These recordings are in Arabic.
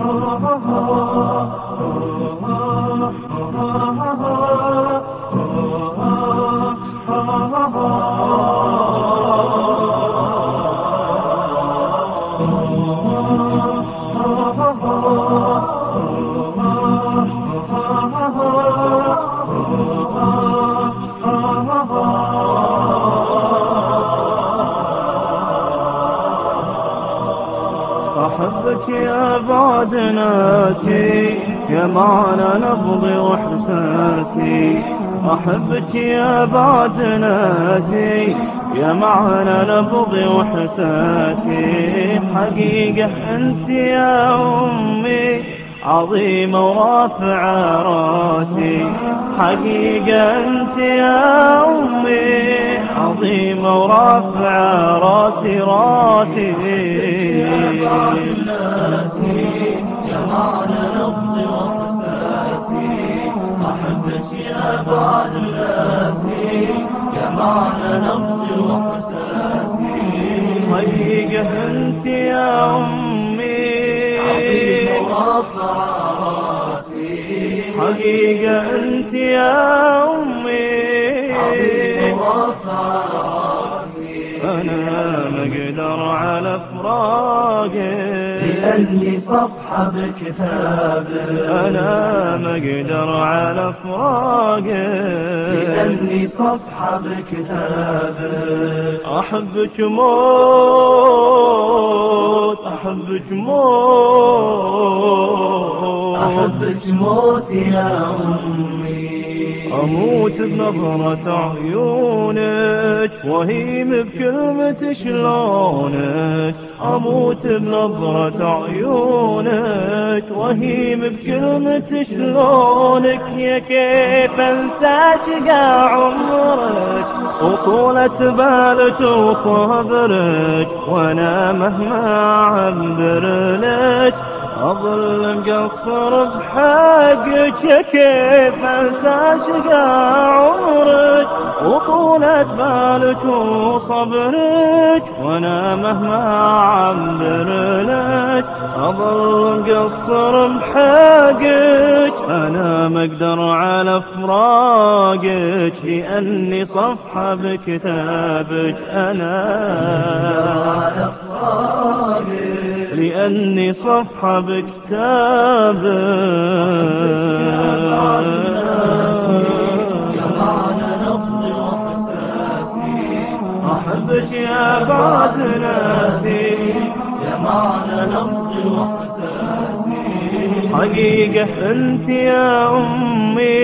Oh. أحبك يا بعد ناسي يا معنى نبضي وإحساسي أحبك يا بعد ناسي يا معنى نبضي وإحساسي حقيقة أنت يا أمي عظيمة ورافعة راسي. حقيقة أنت يا أمي عظيمة ورافعة راسي راسي. يا بعد ناسي يا معنى نبضي وإحساسي حقيقة أنت يا أمي ورفع راسي حقيقة أنت يا أمي ورفع راسي أنا مقدر على فراقك لأني صفحة بكتابك أنا مقدر على فراقك لأني صفحة بكتابك أحبك موت أحبك موت. أحبك موت يا أمي. أموت بنظرة عيونك وهيم بكلمة شلونك. أموت بنظرة عيونك وهيم بكلمة شلونك. يا كيف انسى شقا عمرك وطولة بالك وصبرك وأنا مهما اعبر لك. أظل مقصر بحقك كيف انسى شقا عمرك وطولة بالك وصبرك وأنا مهما اعبر لك أظل مقصر بحقك أنا ما أقدر على فراقك لأني صفحة بكتابك أنا. على فراقك. لأني صفحة بكتابك أحبك يا بعد ناسي. يا معنى نبضي وإحساسي حقيقة أنت يا أمي.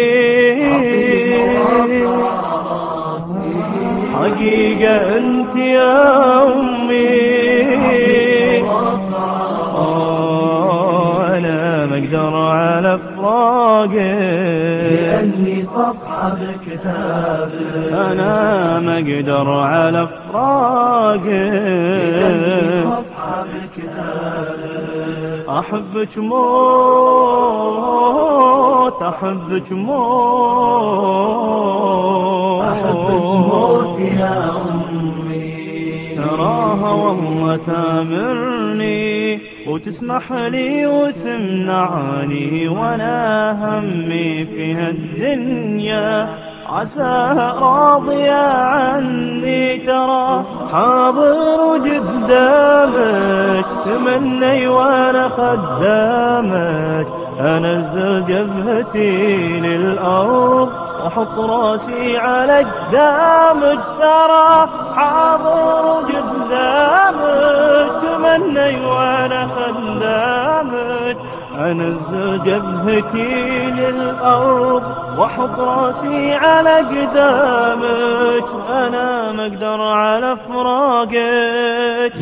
حقيقة أنت يا فراقك لأني صفحة بكتابك أنا ما أقدر على لأني فراقك صفحة بكتابك أحبك موت أحبك موت. أحبك موت يا أمي تراها والله تامرني وتسمح لي وتمنعني وأنا همي في هالدنيا. عساها راضية عني ترى. حاضر قدامك تمني وأنا خدامك. انزل جبهتي للأرض واحط رأسي على قدامك ترى. حاضر قدامك تمني وأنا خدامك. انزل جبهتي للأرض واحط رأسي على قدامك أنا ما أقدر على فراقك.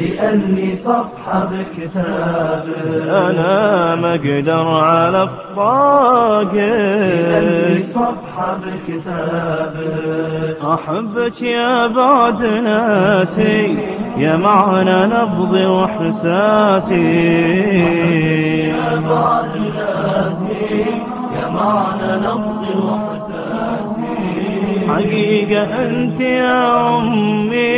لأني صفحة بكتابك. أنا ما أقدر على لأني فراقك صفحة بكتابك. أحبك يا بعد ناسي يا معنى نبضي وإحساسي. بعد وإحساسي حقيقة أنت يا أمي.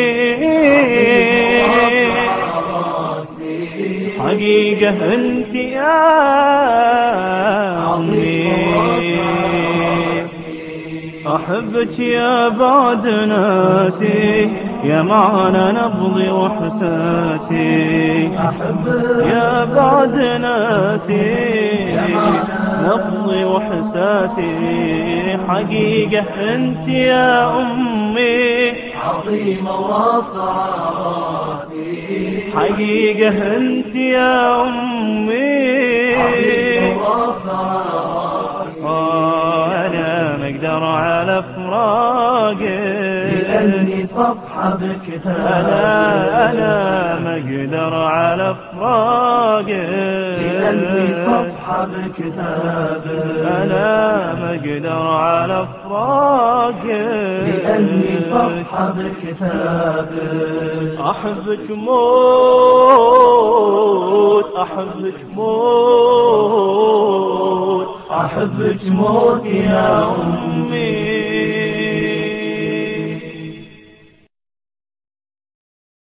حقيقة أنت يا عمي أحبك يا بعد ناسي. يا معنى نبضي وإحساسي أحبك يا بعد ناسي. نبضي وإحساسي حقيقة أنت يا أمي. عظيمة وضع راسي. حقيقة أنت يا أمي. وضع راسي. أقدر على فراقك لأني صفحة بكتابك أنا أنا ما أقدر على فراقك لأني صفحة بكتابك أنا ما أقدر على فراقك لأني صفحة بكتابك أحبك موت أحبك موت. أحبك موت يا أمي.